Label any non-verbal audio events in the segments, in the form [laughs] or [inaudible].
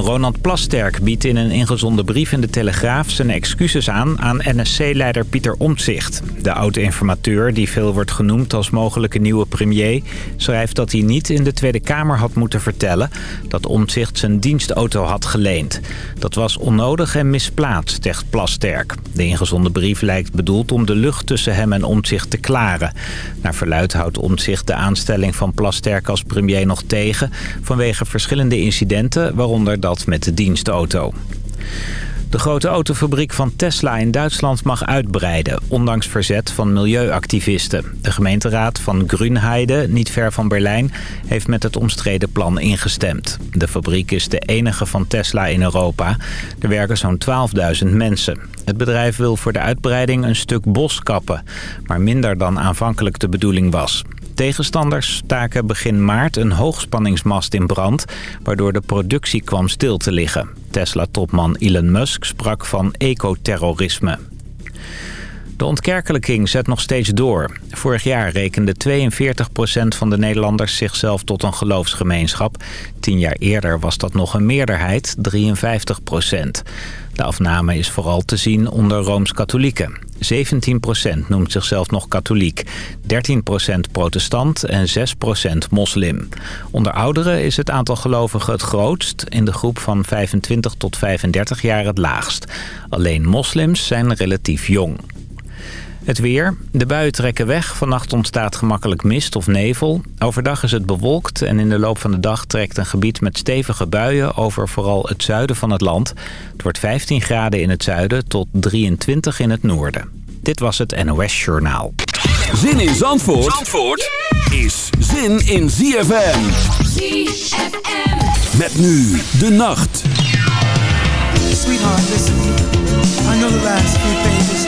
Ronald Plasterk biedt in een ingezonden brief in de Telegraaf... zijn excuses aan aan NSC-leider Pieter Omtzigt. De oud-informateur, die veel wordt genoemd als mogelijke nieuwe premier... schrijft dat hij niet in de Tweede Kamer had moeten vertellen... dat Omtzigt zijn dienstauto had geleend. Dat was onnodig en misplaatst, zegt Plasterk. De ingezonden brief lijkt bedoeld om de lucht tussen hem en Omtzigt te klaren. Naar verluid houdt Omtzigt de aanstelling van Plasterk als premier nog tegen... vanwege verschillende incidenten, waaronder dat met de dienstauto. De grote autofabriek van Tesla in Duitsland mag uitbreiden, ondanks verzet van milieuactivisten. De gemeenteraad van Grünheide, niet ver van Berlijn, heeft met het omstreden plan ingestemd. De fabriek is de enige van Tesla in Europa. Er werken zo'n 12.000 mensen. Het bedrijf wil voor de uitbreiding een stuk bos kappen, maar minder dan aanvankelijk de bedoeling was. Tegenstanders staken begin maart een hoogspanningsmast in brand... waardoor de productie kwam stil te liggen. Tesla-topman Elon Musk sprak van ecoterrorisme. De ontkerkelijking zet nog steeds door. Vorig jaar rekende 42% van de Nederlanders zichzelf tot een geloofsgemeenschap. Tien jaar eerder was dat nog een meerderheid, 53 De afname is vooral te zien onder Rooms-Katholieken. 17% noemt zichzelf nog katholiek, 13% protestant en 6% moslim. Onder ouderen is het aantal gelovigen het grootst, in de groep van 25 tot 35 jaar het laagst. Alleen moslims zijn relatief jong. Het weer. De buien trekken weg. Vannacht ontstaat gemakkelijk mist of nevel. Overdag is het bewolkt en in de loop van de dag trekt een gebied met stevige buien over vooral het zuiden van het land. Het wordt 15 graden in het zuiden tot 23 in het noorden. Dit was het NOS Journaal. Zin in Zandvoort, Zandvoort is zin in ZFM. ZFM. Met nu de nacht. Sweetheart, listen. I know the last few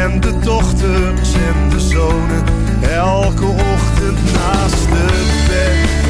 en de dochters en de zonen. Elke ochtend naast het bed.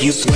you sweat.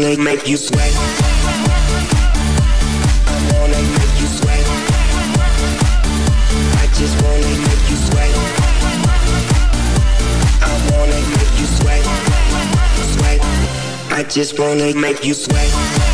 gonna make you sweat. I wanna make you sweat. I just wanna make you sweat. I wanna make you sweat. Sweat. I just wanna make you sweat.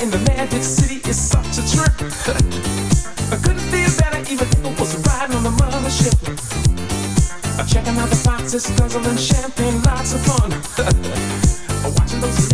in the magic city is such a trip. [laughs] I couldn't feel better even if I was riding on the mothership. I'm checking out the boxes, guzzling champagne, lots of fun. [laughs] Watching those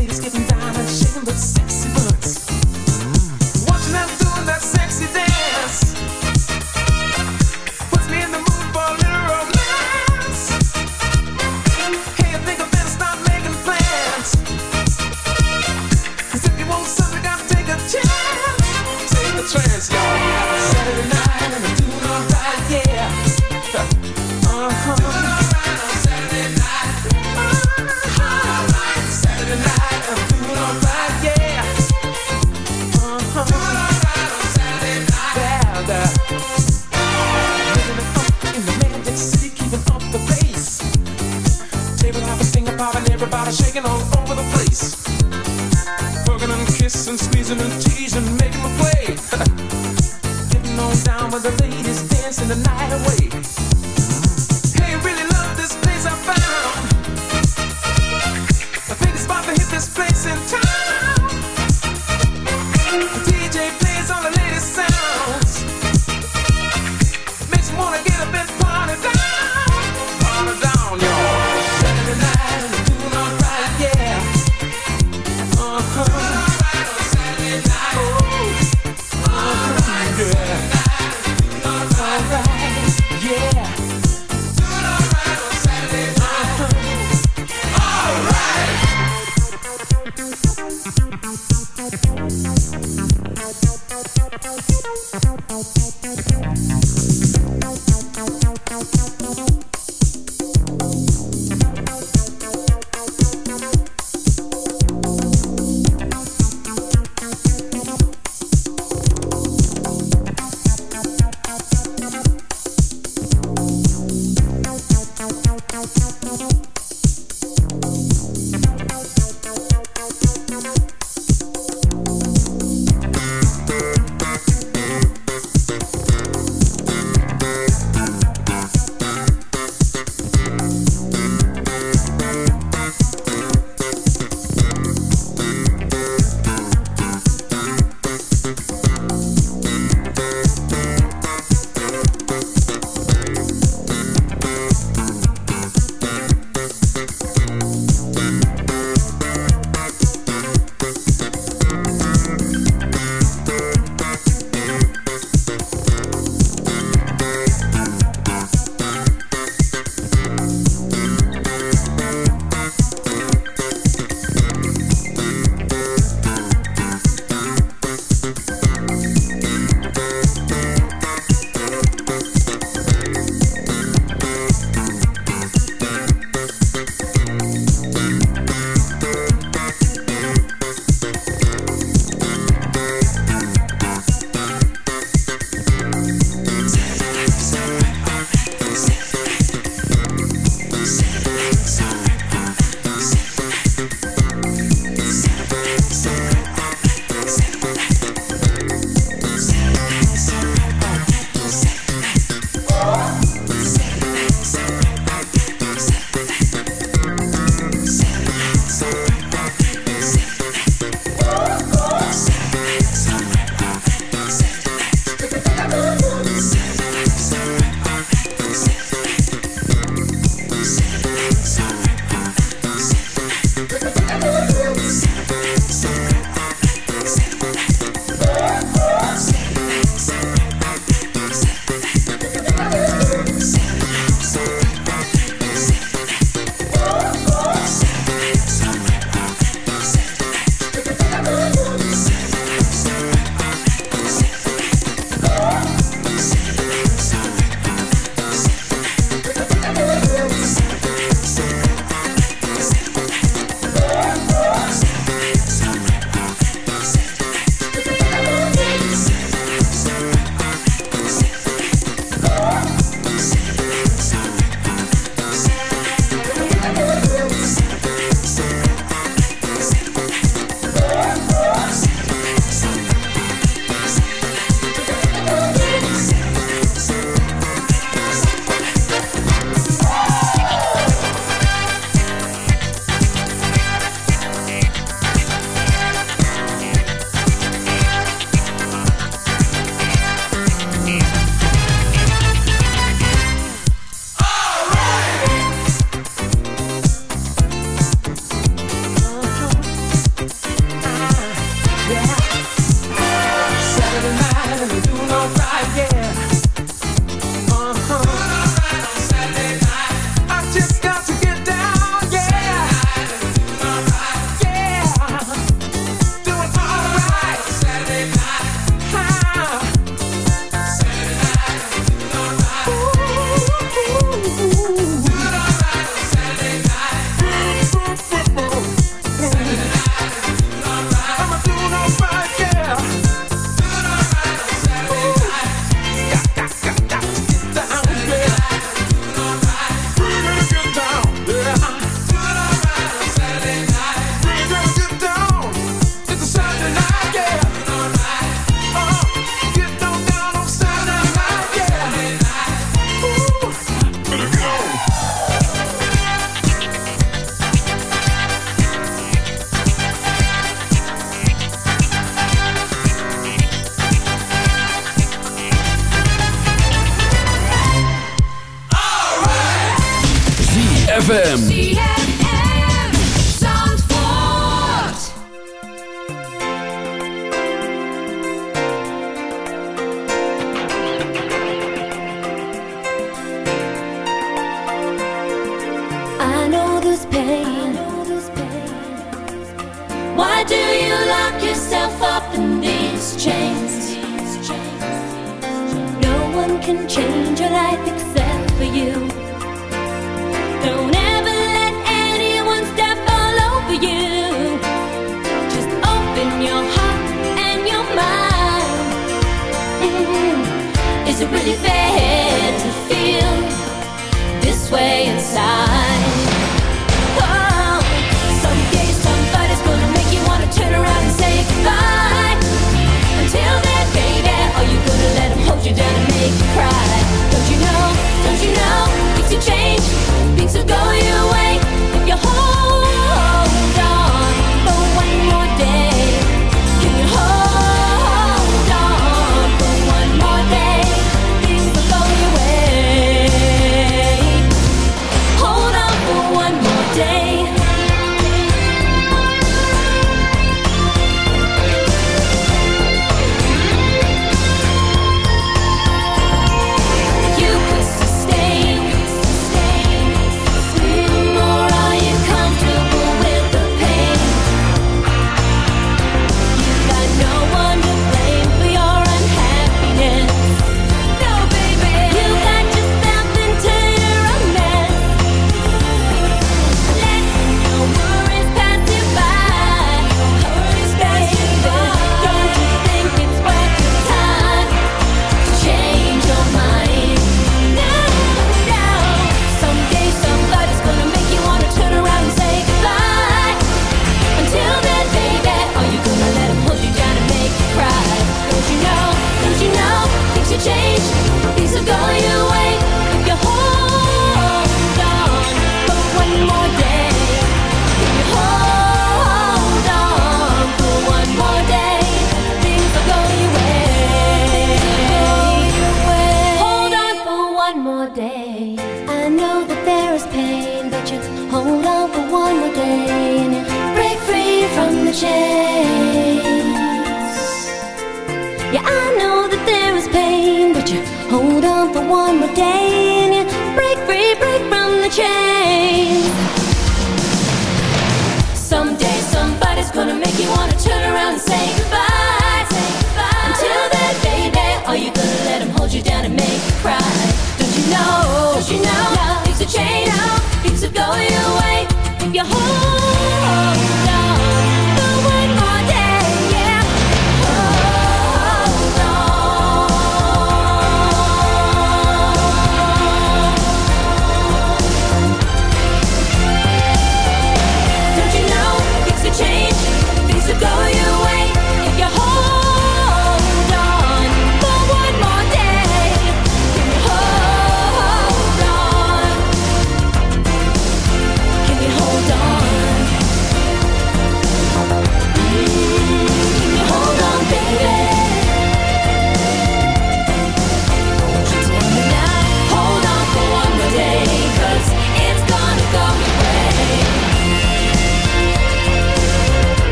hold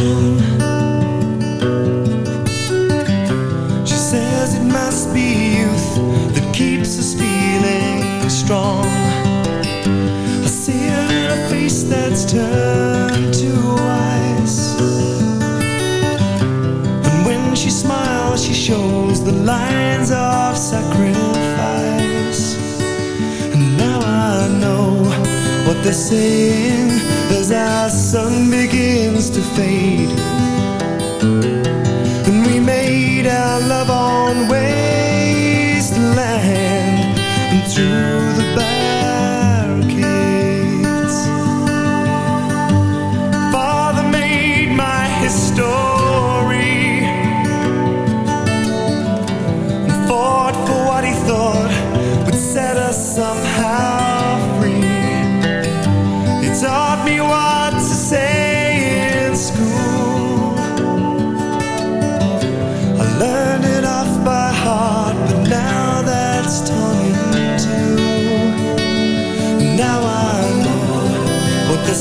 alone. She says it must be youth that keeps us feeling strong. I see her in a face that's turned to ice. And when she smiles, she shows the lines of sacrifice. And now I know what they're saying sun begins to fade.